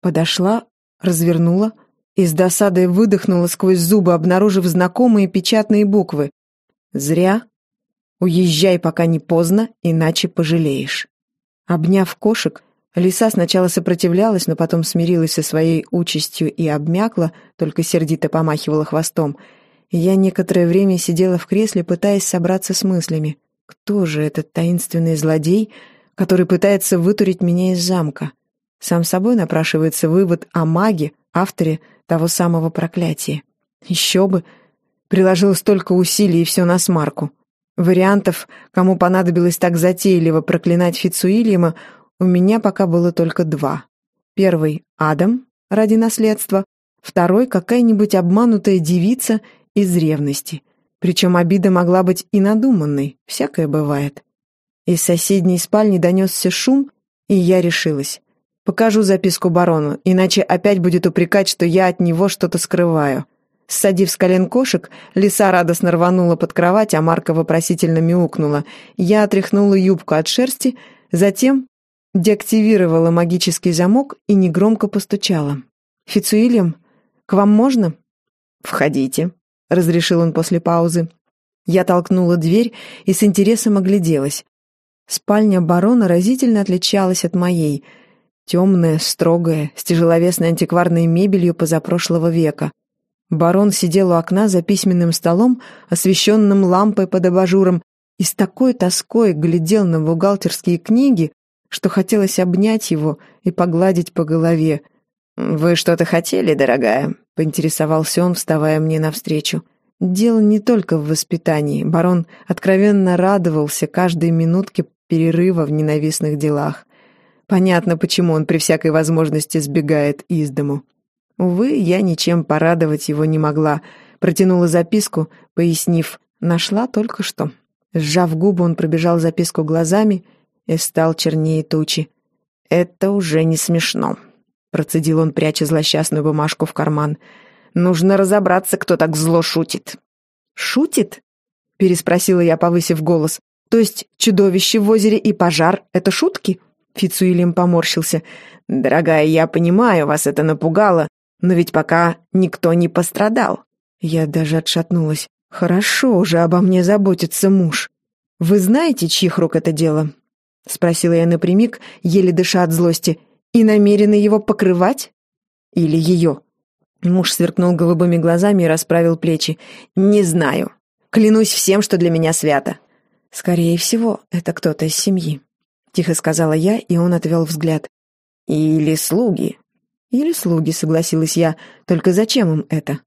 Подошла, развернула и с досадой выдохнула сквозь зубы, обнаружив знакомые печатные буквы. «Зря. Уезжай, пока не поздно, иначе пожалеешь». Обняв кошек, Лиса сначала сопротивлялась, но потом смирилась со своей участью и обмякла, только сердито помахивала хвостом. я некоторое время сидела в кресле, пытаясь собраться с мыслями. Кто же этот таинственный злодей, который пытается вытурить меня из замка? Сам собой напрашивается вывод о маге, авторе того самого проклятия. Еще бы! Приложил столько усилий и все на смарку. Вариантов, кому понадобилось так затейливо проклинать Фицуильяма, у меня пока было только два. Первый — Адам, ради наследства. Второй — какая-нибудь обманутая девица из ревности. Причем обида могла быть и надуманной, всякое бывает. Из соседней спальни донесся шум, и я решилась. Покажу записку барону, иначе опять будет упрекать, что я от него что-то скрываю. Ссадив с колен кошек, лиса радостно рванула под кровать, а Марка вопросительно мяукнула. Я отряхнула юбку от шерсти, затем деактивировала магический замок и негромко постучала. «Фицуильям, к вам можно?» «Входите», — разрешил он после паузы. Я толкнула дверь и с интересом огляделась. Спальня барона разительно отличалась от моей. Темная, строгая, с тяжеловесной антикварной мебелью позапрошлого века. Барон сидел у окна за письменным столом, освещенным лампой под абажуром, и с такой тоской глядел на бухгалтерские книги, что хотелось обнять его и погладить по голове. «Вы что-то хотели, дорогая?» — поинтересовался он, вставая мне навстречу. Дело не только в воспитании. Барон откровенно радовался каждой минутке перерыва в ненавистных делах. Понятно, почему он при всякой возможности сбегает из дому. Увы, я ничем порадовать его не могла. Протянула записку, пояснив, нашла только что. Сжав губы, он пробежал записку глазами — и стал чернее тучи. «Это уже не смешно», — процедил он, пряча злосчастную бумажку в карман. «Нужно разобраться, кто так зло шутит». «Шутит?» — переспросила я, повысив голос. «То есть чудовище в озере и пожар — это шутки?» Фицуильям поморщился. «Дорогая, я понимаю, вас это напугало, но ведь пока никто не пострадал». Я даже отшатнулась. «Хорошо уже обо мне заботится муж. Вы знаете, чьих рук это дело?» — спросила я напрямик, еле дыша от злости. «И намерены его покрывать? Или ее?» Муж сверкнул голубыми глазами и расправил плечи. «Не знаю. Клянусь всем, что для меня свято». «Скорее всего, это кто-то из семьи», — тихо сказала я, и он отвел взгляд. «Или слуги». «Или слуги», — согласилась я. «Только зачем им это?»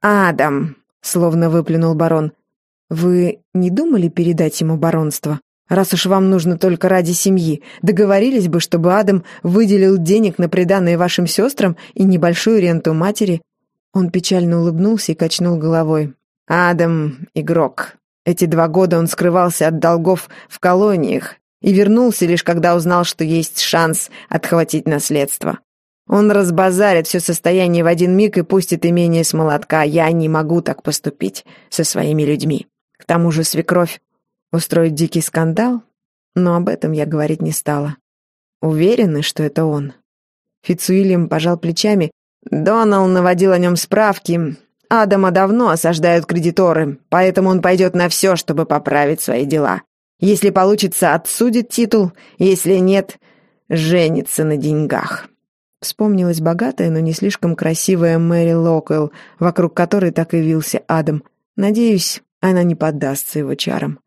«Адам», — словно выплюнул барон. «Вы не думали передать ему баронство?» Раз уж вам нужно только ради семьи, договорились бы, чтобы Адам выделил денег на приданное вашим сестрам и небольшую ренту матери». Он печально улыбнулся и качнул головой. «Адам — игрок. Эти два года он скрывался от долгов в колониях и вернулся лишь когда узнал, что есть шанс отхватить наследство. Он разбазарит все состояние в один миг и пустит имение с молотка. Я не могу так поступить со своими людьми. К тому же свекровь Устроить дикий скандал? Но об этом я говорить не стала. Уверены, что это он. Фицуильям пожал плечами. Доналл наводил о нем справки. Адама давно осаждают кредиторы, поэтому он пойдет на все, чтобы поправить свои дела. Если получится, отсудит титул, если нет, женится на деньгах. Вспомнилась богатая, но не слишком красивая Мэри Локвелл, вокруг которой так и вился Адам. Надеюсь, она не поддастся его чарам.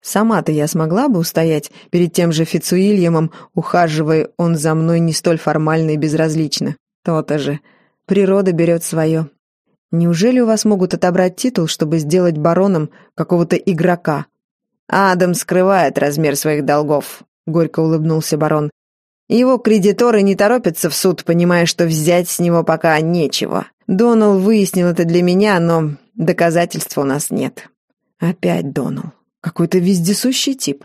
Сама-то я смогла бы устоять перед тем же Фицуильямом, ухаживая он за мной не столь формально и безразлично. То-то же. Природа берет свое. Неужели у вас могут отобрать титул, чтобы сделать бароном какого-то игрока? Адам скрывает размер своих долгов, горько улыбнулся барон. Его кредиторы не торопятся в суд, понимая, что взять с него пока нечего. Донал выяснил это для меня, но доказательств у нас нет. Опять Донал. Какой-то вездесущий тип.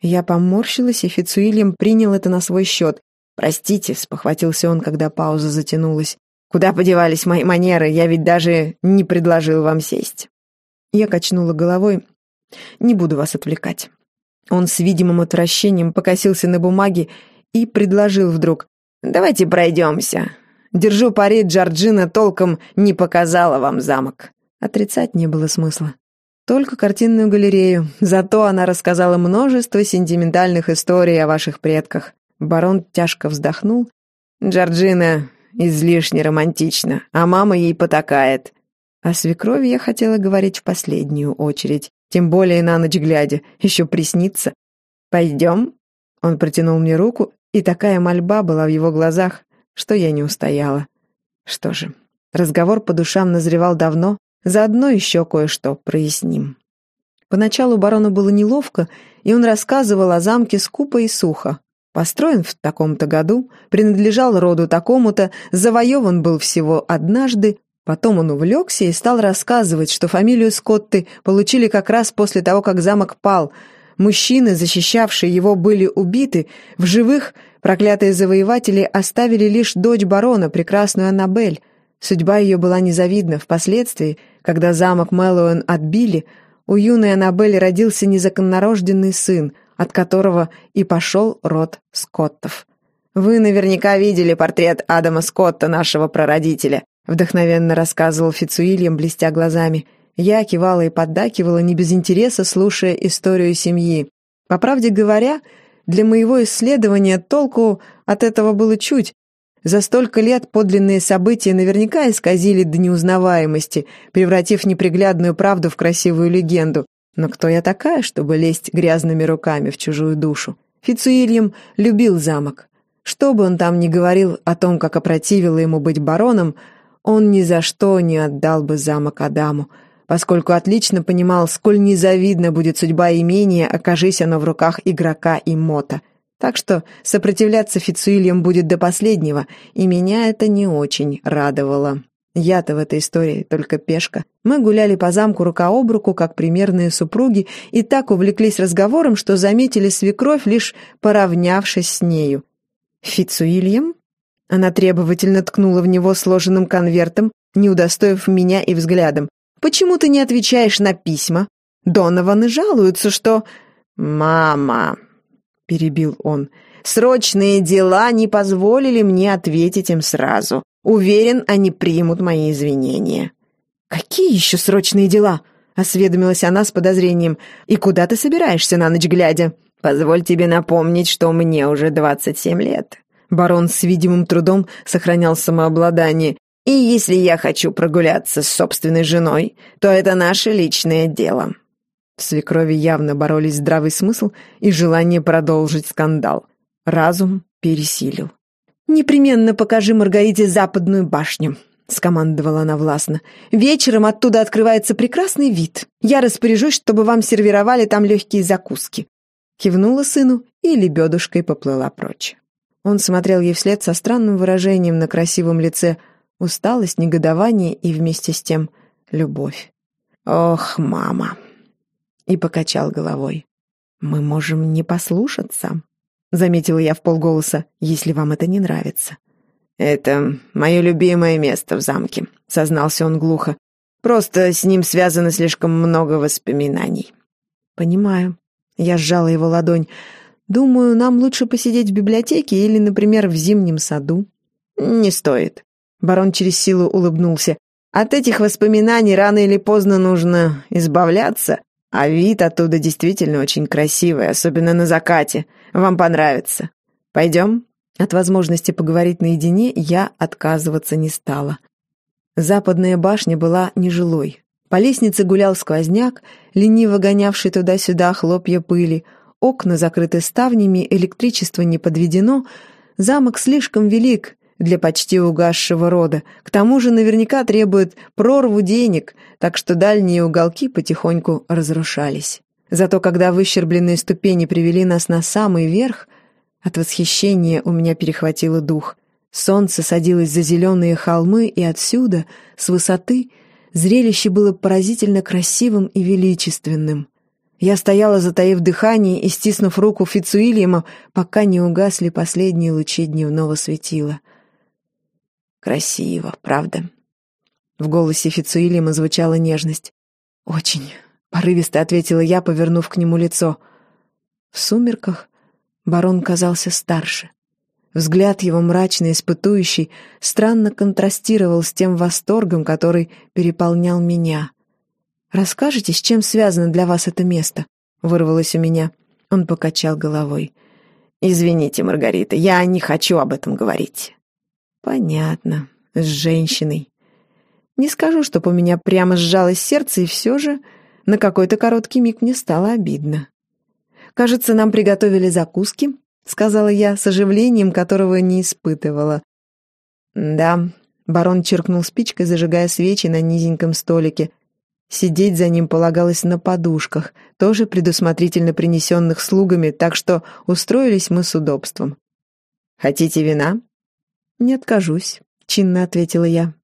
Я поморщилась, и Фицуильям принял это на свой счет. «Простите», — спохватился он, когда пауза затянулась. «Куда подевались мои манеры? Я ведь даже не предложил вам сесть». Я качнула головой. «Не буду вас отвлекать». Он с видимым отвращением покосился на бумаге и предложил вдруг. «Давайте пройдемся. Держу пари, Джорджина толком не показала вам замок». Отрицать не было смысла. Только картинную галерею. Зато она рассказала множество сентиментальных историй о ваших предках. Барон тяжко вздохнул. «Джорджина излишне романтична, а мама ей потакает». О свекрови я хотела говорить в последнюю очередь. Тем более на ночь глядя, еще приснится. «Пойдем?» Он протянул мне руку, и такая мольба была в его глазах, что я не устояла. Что же, разговор по душам назревал давно, Заодно еще кое-что проясним. Поначалу барону было неловко, и он рассказывал о замке скупо и сухо. Построен в таком-то году, принадлежал роду такому-то, завоеван был всего однажды, потом он увлекся и стал рассказывать, что фамилию Скотты получили как раз после того, как замок пал. Мужчины, защищавшие его, были убиты, в живых проклятые завоеватели оставили лишь дочь барона, прекрасную Аннабель. Судьба ее была незавидна. Впоследствии, когда замок Мэллоуэн отбили, у юной Аннабель родился незаконнорожденный сын, от которого и пошел род Скоттов. «Вы наверняка видели портрет Адама Скотта, нашего прародителя», вдохновенно рассказывал Фицуильям, блестя глазами. Я кивала и поддакивала, не без интереса, слушая историю семьи. По правде говоря, для моего исследования толку от этого было чуть, за столько лет подлинные события наверняка исказили до неузнаваемости, превратив неприглядную правду в красивую легенду. Но кто я такая, чтобы лезть грязными руками в чужую душу? Фицуильям любил замок. Что бы он там ни говорил о том, как опротивило ему быть бароном, он ни за что не отдал бы замок Адаму, поскольку отлично понимал, сколь незавидна будет судьба имения, окажись оно в руках игрока и мота. Так что сопротивляться Фицуильям будет до последнего, и меня это не очень радовало. Я-то в этой истории только пешка. Мы гуляли по замку рука об руку, как примерные супруги, и так увлеклись разговором, что заметили свекровь, лишь поравнявшись с нею. «Фицуильям?» Она требовательно ткнула в него сложенным конвертом, не удостоив меня и взглядом. «Почему ты не отвечаешь на письма? Донованы жалуются, что...» «Мама!» перебил он. «Срочные дела не позволили мне ответить им сразу. Уверен, они примут мои извинения». «Какие еще срочные дела?» — осведомилась она с подозрением. «И куда ты собираешься на ночь глядя?» «Позволь тебе напомнить, что мне уже двадцать семь лет». Барон с видимым трудом сохранял самообладание. «И если я хочу прогуляться с собственной женой, то это наше личное дело. В свекрови явно боролись здравый смысл и желание продолжить скандал. Разум пересилил. «Непременно покажи Маргарите западную башню», — скомандовала она властно. «Вечером оттуда открывается прекрасный вид. Я распоряжусь, чтобы вам сервировали там легкие закуски». Кивнула сыну и лебедушкой поплыла прочь. Он смотрел ей вслед со странным выражением на красивом лице усталость, негодование и вместе с тем любовь. «Ох, мама!» и покачал головой. «Мы можем не послушаться», — заметила я в полголоса, «если вам это не нравится». «Это мое любимое место в замке», — сознался он глухо. «Просто с ним связано слишком много воспоминаний». «Понимаю». Я сжала его ладонь. «Думаю, нам лучше посидеть в библиотеке или, например, в зимнем саду». «Не стоит». Барон через силу улыбнулся. «От этих воспоминаний рано или поздно нужно избавляться, а вид оттуда действительно очень красивый, особенно на закате. Вам понравится. Пойдем?» От возможности поговорить наедине я отказываться не стала. Западная башня была нежилой. По лестнице гулял сквозняк, лениво гонявший туда-сюда хлопья пыли. Окна закрыты ставнями, электричество не подведено. Замок слишком велик, для почти угасшего рода. К тому же наверняка требует прорву денег, так что дальние уголки потихоньку разрушались. Зато когда выщербленные ступени привели нас на самый верх, от восхищения у меня перехватило дух. Солнце садилось за зеленые холмы, и отсюда, с высоты, зрелище было поразительно красивым и величественным. Я стояла, затаив дыхание и стиснув руку Фицуильяма, пока не угасли последние лучи дневного светила. Красиво, правда?» В голосе Фицуильяма звучала нежность. «Очень», — порывисто ответила я, повернув к нему лицо. В сумерках барон казался старше. Взгляд его мрачный, испытующий, странно контрастировал с тем восторгом, который переполнял меня. «Расскажите, с чем связано для вас это место?» — вырвалось у меня. Он покачал головой. «Извините, Маргарита, я не хочу об этом говорить». «Понятно. С женщиной. Не скажу, чтоб у меня прямо сжалось сердце, и все же на какой-то короткий миг мне стало обидно. «Кажется, нам приготовили закуски», — сказала я с оживлением, которого не испытывала. «Да», — барон чиркнул спичкой, зажигая свечи на низеньком столике. Сидеть за ним полагалось на подушках, тоже предусмотрительно принесенных слугами, так что устроились мы с удобством. «Хотите вина?» «Не откажусь», — чинно ответила я.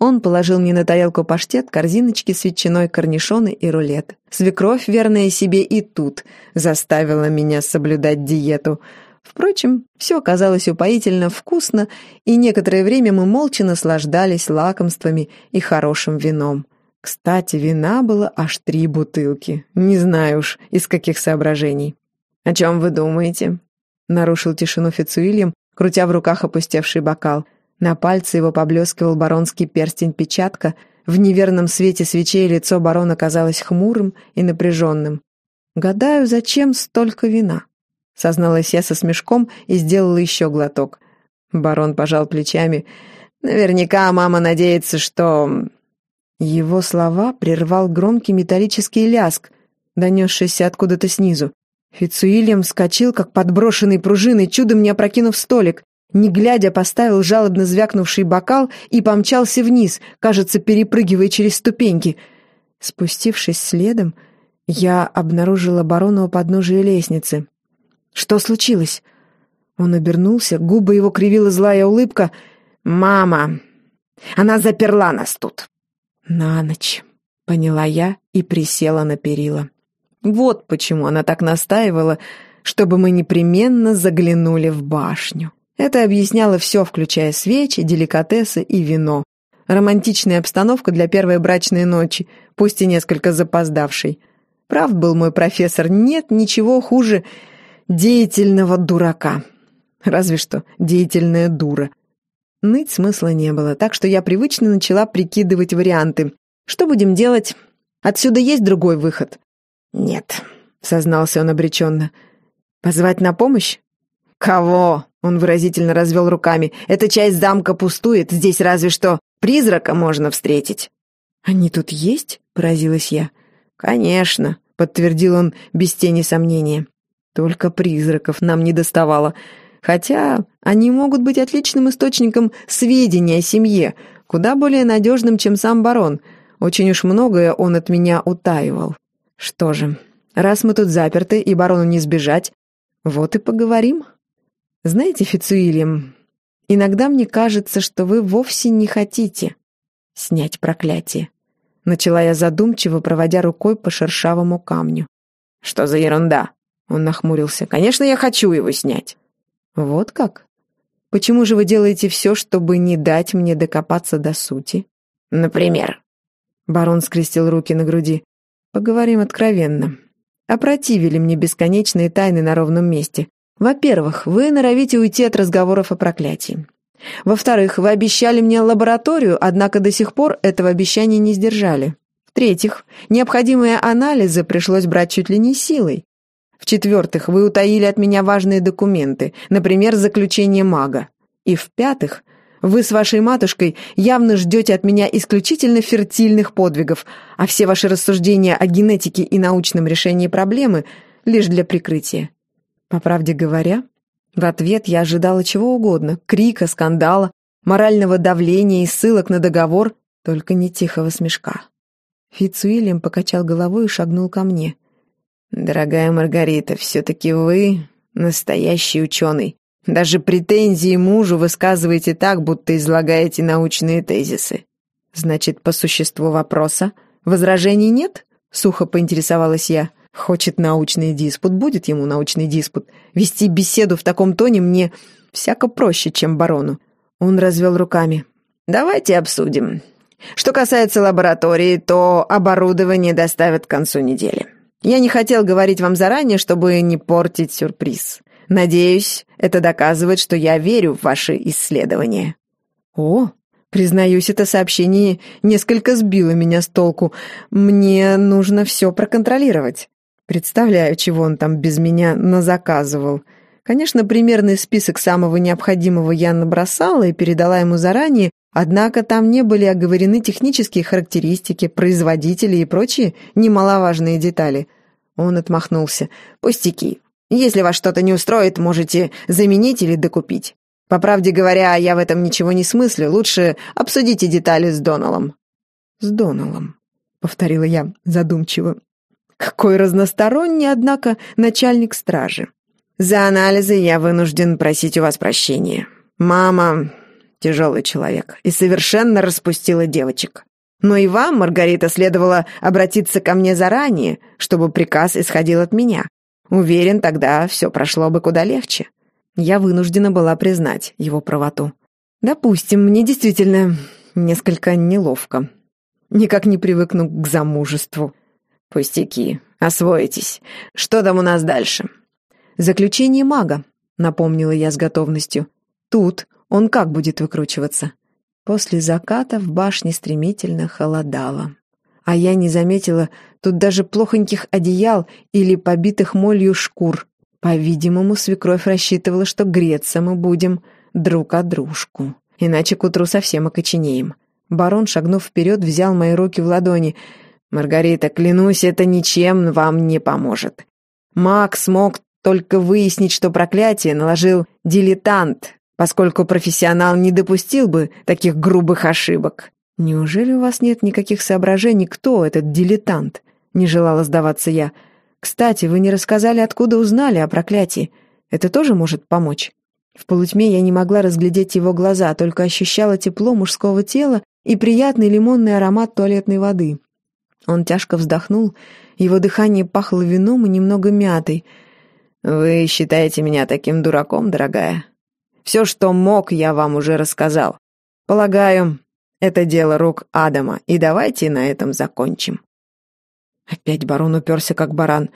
Он положил мне на тарелку паштет, корзиночки с ветчиной, корнишоны и рулет. Свекровь, верная себе, и тут заставила меня соблюдать диету. Впрочем, все оказалось упоительно вкусно, и некоторое время мы молча наслаждались лакомствами и хорошим вином. Кстати, вина было аж три бутылки. Не знаю уж, из каких соображений. «О чем вы думаете?» Нарушил тишину Фицуильям, крутя в руках опустевший бокал – на пальце его поблескивал баронский перстень-печатка, в неверном свете свечей лицо барона казалось хмурым и напряженным. «Гадаю, зачем столько вина?» Созналась я со смешком и сделала еще глоток. Барон пожал плечами. «Наверняка мама надеется, что...» Его слова прервал громкий металлический ляск, донесшийся откуда-то снизу. Фицуильям вскочил, как подброшенный пружиной, чудом не опрокинув столик не глядя, поставил жалобно звякнувший бокал и помчался вниз, кажется, перепрыгивая через ступеньки. Спустившись следом, я обнаружила барона у подножия лестницы. «Что случилось?» Он обернулся, губы его кривила злая улыбка. «Мама! Она заперла нас тут!» «На ночь», — поняла я и присела на перила. Вот почему она так настаивала, чтобы мы непременно заглянули в башню. Это объясняло все, включая свечи, деликатесы и вино. Романтичная обстановка для первой брачной ночи, пусть и несколько запоздавшей. Прав был мой профессор, нет ничего хуже деятельного дурака. Разве что деятельная дура. Ныть смысла не было, так что я привычно начала прикидывать варианты. Что будем делать? Отсюда есть другой выход? Нет, сознался он обреченно. Позвать на помощь? Кого? Он выразительно развел руками. «Эта часть замка пустует, здесь разве что призрака можно встретить». «Они тут есть?» — поразилась я. «Конечно», — подтвердил он без тени сомнения. «Только призраков нам не доставало. Хотя они могут быть отличным источником сведений о семье, куда более надежным, чем сам барон. Очень уж многое он от меня утаивал. Что же, раз мы тут заперты и барону не сбежать, вот и поговорим». Знаете, Фицуильям, иногда мне кажется, что вы вовсе не хотите снять проклятие. Начала я задумчиво, проводя рукой по шершавому камню. «Что за ерунда?» Он нахмурился. «Конечно, я хочу его снять». «Вот как? Почему же вы делаете все, чтобы не дать мне докопаться до сути?» «Например?» Барон скрестил руки на груди. «Поговорим откровенно. Опротивили мне бесконечные тайны на ровном месте. Во-первых, вы норовите уйти от разговоров о проклятии. Во-вторых, вы обещали мне лабораторию, однако до сих пор этого обещания не сдержали. В-третьих, необходимые анализы пришлось брать чуть ли не силой. В-четвертых, вы утаили от меня важные документы, например, заключение мага. И в-пятых, вы с вашей матушкой явно ждете от меня исключительно фертильных подвигов, а все ваши рассуждения о генетике и научном решении проблемы лишь для прикрытия. По правде говоря, в ответ я ожидала чего угодно — крика, скандала, морального давления и ссылок на договор, только не тихого смешка. Фицуильям покачал головой и шагнул ко мне. «Дорогая Маргарита, все-таки вы настоящий ученый. Даже претензии мужу высказываете так, будто излагаете научные тезисы. Значит, по существу вопроса возражений нет?» — сухо поинтересовалась я. Хочет научный диспут, будет ему научный диспут. Вести беседу в таком тоне мне всяко проще, чем барону. Он развел руками. «Давайте обсудим. Что касается лаборатории, то оборудование доставят к концу недели. Я не хотел говорить вам заранее, чтобы не портить сюрприз. Надеюсь, это доказывает, что я верю в ваши исследования». «О, признаюсь, это сообщение несколько сбило меня с толку. Мне нужно все проконтролировать. Представляю, чего он там без меня назаказывал». Конечно, примерный список самого необходимого я набросала и передала ему заранее, однако там не были оговорены технические характеристики, производители и прочие немаловажные детали. Он отмахнулся. «Пустяки. Если вас что-то не устроит, можете заменить или докупить. По правде говоря, я в этом ничего не смыслю. Лучше обсудите детали с Доналом». «С Доналом», — повторила я задумчиво. «Какой разносторонний, однако, начальник стражи. За анализы я вынужден просить у вас прощения. Мама тяжелый человек и совершенно распустила девочек. Но и вам, Маргарита, следовало обратиться ко мне заранее, чтобы приказ исходил от меня. Уверен, тогда все прошло бы куда легче. Я вынуждена была признать его правоту. Допустим, мне действительно несколько неловко. Никак не привыкну к замужеству. Пустяки, освоитесь. Что там у нас дальше? Заключение мага, напомнила я с готовностью. Тут он как будет выкручиваться? После заката в башне стремительно холодало. А я не заметила тут даже плохоньких одеял или побитых молью шкур. По-видимому, свекровь рассчитывала, что греться мы будем друг о дружку. Иначе к утру совсем окоченеем. Барон, шагнув вперед, взял мои руки в ладони. «Маргарита, клянусь, это ничем вам не поможет. Маг смог только выяснить, что проклятие наложил дилетант, поскольку профессионал не допустил бы таких грубых ошибок. Неужели у вас нет никаких соображений, кто этот дилетант? Не желала сдаваться я. Кстати, вы не рассказали, откуда узнали о проклятии. Это тоже может помочь. В полутьме я не могла разглядеть его глаза, только ощущала тепло мужского тела и приятный лимонный аромат туалетной воды. Он тяжко вздохнул, его дыхание пахло вином и немного мятой. «Вы считаете меня таким дураком, дорогая?» Все, что мог, я вам уже рассказал. Полагаю, это дело рук Адама, и давайте на этом закончим». Опять барон уперся, как баран.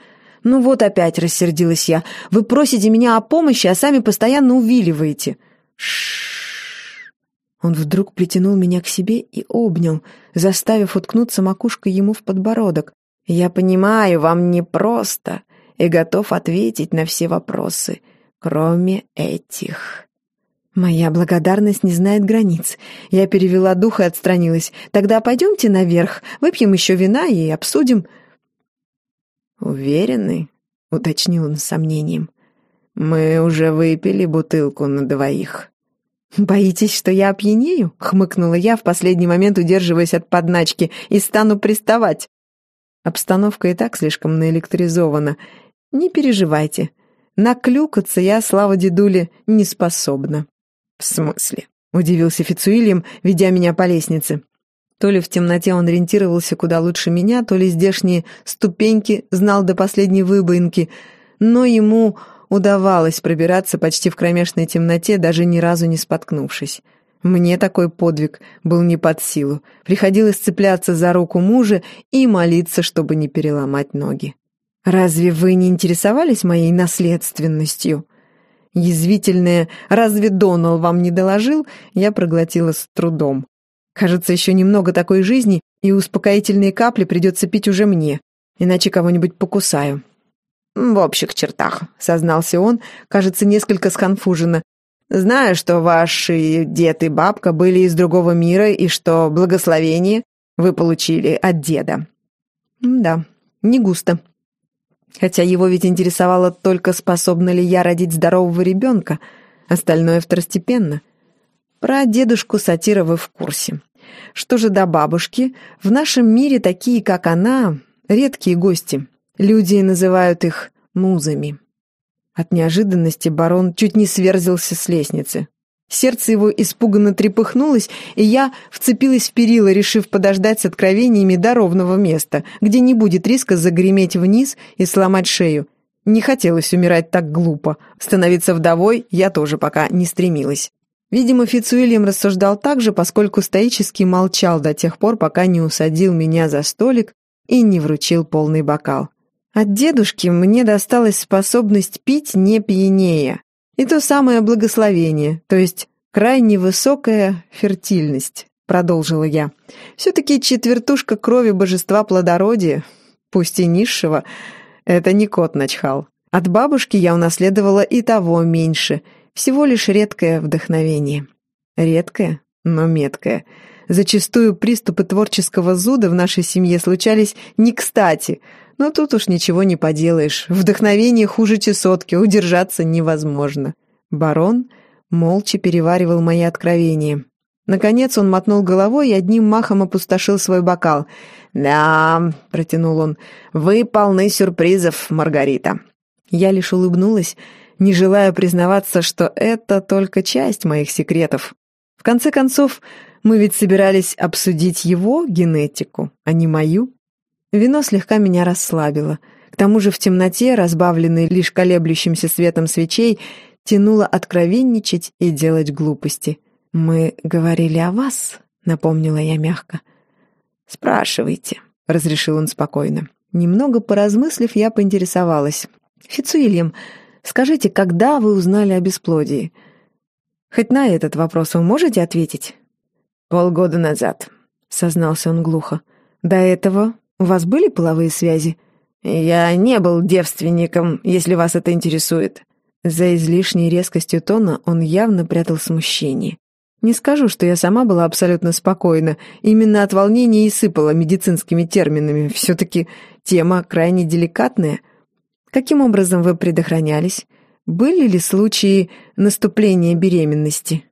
«Ну вот опять», — рассердилась я, — «вы просите меня о помощи, а сами постоянно увиливаете». Шш. Он вдруг притянул меня к себе и обнял, заставив уткнуться макушкой ему в подбородок. «Я понимаю, вам непросто, и готов ответить на все вопросы, кроме этих». Моя благодарность не знает границ. Я перевела дух и отстранилась. Тогда пойдемте наверх, выпьем еще вина и обсудим. Уверены? Уточнил он с сомнением. Мы уже выпили бутылку на двоих. «Боитесь, что я опьянею?» — хмыкнула я, в последний момент удерживаясь от подначки, и стану приставать. Обстановка и так слишком наэлектризована. Не переживайте. Наклюкаться я, слава дедуле, не способна. «В смысле?» — удивился Фицуильям, ведя меня по лестнице. То ли в темноте он ориентировался куда лучше меня, то ли здешние ступеньки знал до последней выбоинки, но ему удавалось пробираться почти в кромешной темноте, даже ни разу не споткнувшись. Мне такой подвиг был не под силу. Приходилось цепляться за руку мужа и молиться, чтобы не переломать ноги. «Разве вы не интересовались моей наследственностью?» Язвительное «Разве Донал вам не доложил?» я проглотила с трудом. Кажется, еще немного такой жизни, и успокоительные капли придется пить уже мне, иначе кого-нибудь покусаю. «В общих чертах», — сознался он, кажется, несколько сконфуженно. «Знаю, что ваши дед и бабка были из другого мира, и что благословение вы получили от деда». «Да, не густо», Хотя его ведь интересовало только, способна ли я родить здорового ребенка, остальное второстепенно. Про дедушку сатира вы в курсе. Что же до бабушки, в нашем мире такие, как она, редкие гости. Люди называют их музами. От неожиданности барон чуть не сверзился с лестницы. Сердце его испуганно трепыхнулось, и я вцепилась в перила, решив подождать с откровениями до ровного места, где не будет риска загреметь вниз и сломать шею. Не хотелось умирать так глупо. Становиться вдовой я тоже пока не стремилась. Видимо, Фицуильям рассуждал так же, поскольку стоически молчал до тех пор, пока не усадил меня за столик и не вручил полный бокал. От дедушки мне досталась способность пить не пьянее. И то самое благословение, то есть крайне высокая фертильность, продолжила я. Все-таки четвертушка крови божества плодородия, пусть и низшего, это не кот начхал. От бабушки я унаследовала и того меньше, всего лишь редкое вдохновение. Редкое, но меткое. Зачастую приступы творческого зуда в нашей семье случались не кстати, но тут уж ничего не поделаешь. Вдохновение хуже чесотки, удержаться невозможно. Барон молча переваривал мои откровения. Наконец он мотнул головой и одним махом опустошил свой бокал. «Да», — протянул он, — «вы полны сюрпризов, Маргарита». Я лишь улыбнулась, не желая признаваться, что это только часть моих секретов. В конце концов, мы ведь собирались обсудить его генетику, а не мою. Вино слегка меня расслабило. К тому же в темноте, разбавленной лишь колеблющимся светом свечей, тянуло откровенничать и делать глупости. «Мы говорили о вас», — напомнила я мягко. «Спрашивайте», — разрешил он спокойно. Немного поразмыслив, я поинтересовалась. «Фицуильям, скажите, когда вы узнали о бесплодии?» Хоть на этот вопрос вы можете ответить?» «Полгода назад», — сознался он глухо. «До этого у вас были половые связи?» «Я не был девственником, если вас это интересует». За излишней резкостью тона он явно прятал смущение. Не скажу, что я сама была абсолютно спокойна. Именно от волнения и сыпала медицинскими терминами. Все-таки тема крайне деликатная. Каким образом вы предохранялись? Были ли случаи наступления беременности?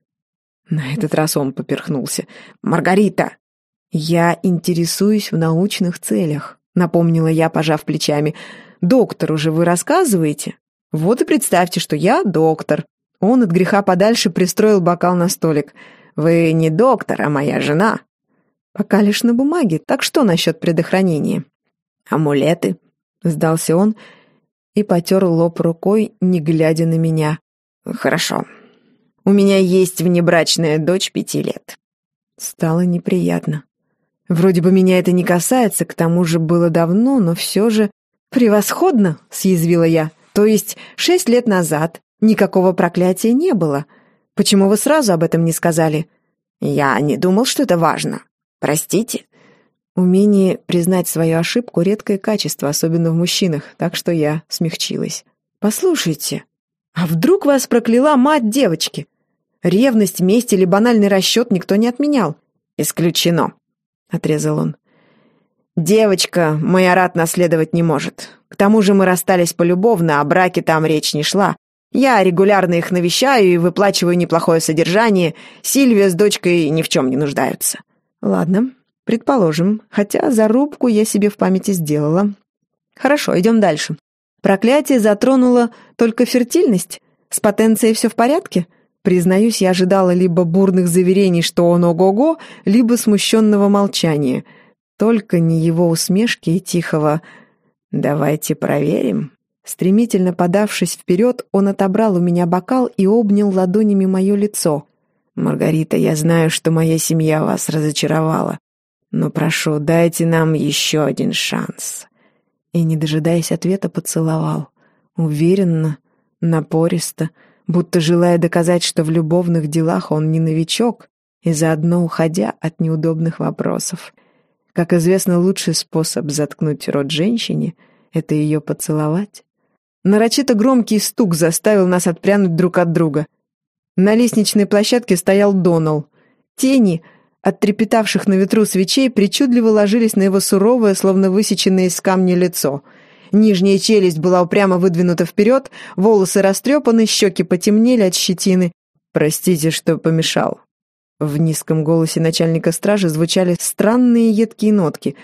На этот раз он поперхнулся. «Маргарита!» «Я интересуюсь в научных целях», — напомнила я, пожав плечами. «Доктору же вы рассказываете?» «Вот и представьте, что я доктор». Он от греха подальше пристроил бокал на столик. «Вы не доктор, а моя жена». «Пока лишь на бумаге. Так что насчет предохранения?» «Амулеты», — сдался он и потер лоб рукой, не глядя на меня. «Хорошо. У меня есть внебрачная дочь пяти лет». Стало неприятно. Вроде бы меня это не касается, к тому же было давно, но все же... «Превосходно!» — съязвила я. «То есть шесть лет назад никакого проклятия не было. Почему вы сразу об этом не сказали?» «Я не думал, что это важно. Простите». Умение признать свою ошибку — редкое качество, особенно в мужчинах, так что я смягчилась. «Послушайте, а вдруг вас прокляла мать девочки? Ревность, месть или банальный расчет никто не отменял?» «Исключено», — отрезал он. «Девочка майорат наследовать не может. К тому же мы расстались полюбовно, о браке там речь не шла. Я регулярно их навещаю и выплачиваю неплохое содержание. Сильвия с дочкой ни в чем не нуждаются». «Ладно, Предположим, хотя зарубку я себе в памяти сделала. Хорошо, идем дальше. Проклятие затронуло только фертильность? С потенцией все в порядке? Признаюсь, я ожидала либо бурных заверений, что он ого-го, либо смущенного молчания. Только не его усмешки и тихого «давайте проверим». Стремительно подавшись вперед, он отобрал у меня бокал и обнял ладонями мое лицо. «Маргарита, я знаю, что моя семья вас разочаровала. Но прошу, дайте нам еще один шанс». И, не дожидаясь ответа, поцеловал. Уверенно, напористо, будто желая доказать, что в любовных делах он не новичок, и заодно уходя от неудобных вопросов. Как известно, лучший способ заткнуть рот женщине — это ее поцеловать. Нарочито громкий стук заставил нас отпрянуть друг от друга. На лестничной площадке стоял Донал. Тени — от трепетавших на ветру свечей причудливо ложились на его суровое, словно высеченное из камня лицо. Нижняя челюсть была упрямо выдвинута вперед, волосы растрепаны, щеки потемнели от щетины. «Простите, что помешал». В низком голосе начальника стражи звучали странные едкие нотки.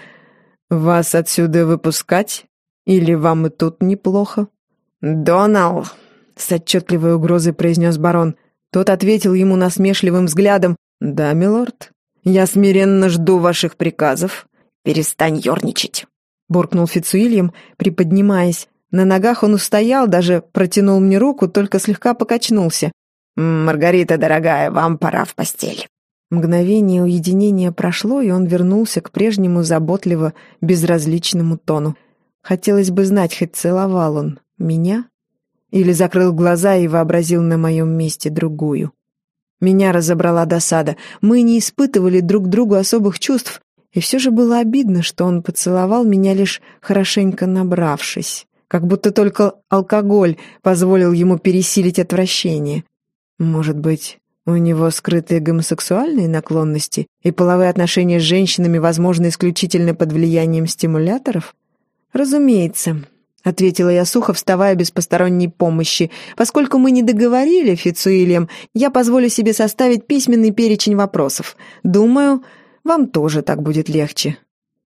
«Вас отсюда выпускать? Или вам и тут неплохо?» «Донал!» — с отчетливой угрозой произнес барон. Тот ответил ему насмешливым взглядом. «Да, милорд». «Я смиренно жду ваших приказов». «Перестань ерничать», — буркнул Фицуильям, приподнимаясь. На ногах он устоял, даже протянул мне руку, только слегка покачнулся. «Маргарита, дорогая, вам пора в постель». Мгновение уединения прошло, и он вернулся к прежнему заботливо безразличному тону. Хотелось бы знать, хоть целовал он меня или закрыл глаза и вообразил на моем месте другую. Меня разобрала досада. Мы не испытывали друг другу особых чувств, и все же было обидно, что он поцеловал меня лишь хорошенько набравшись. Как будто только алкоголь позволил ему пересилить отвращение. Может быть, у него скрытые гомосексуальные наклонности, и половые отношения с женщинами возможны исключительно под влиянием стимуляторов? Разумеется, ответила я сухо, вставая без посторонней помощи. Поскольку мы не договорили, Фицуильям, я позволю себе составить письменный перечень вопросов. Думаю, вам тоже так будет легче.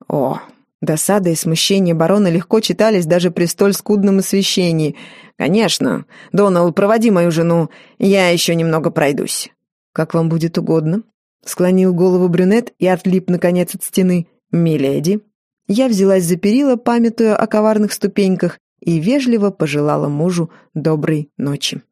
О, Досада и смущение барона легко читались даже при столь скудном освещении. «Конечно. Доналл, проводи мою жену. Я еще немного пройдусь». «Как вам будет угодно». Склонил голову брюнет и отлип, наконец, от стены. «Миледи». Я взялась за перила, памятуя о коварных ступеньках, и вежливо пожелала мужу доброй ночи.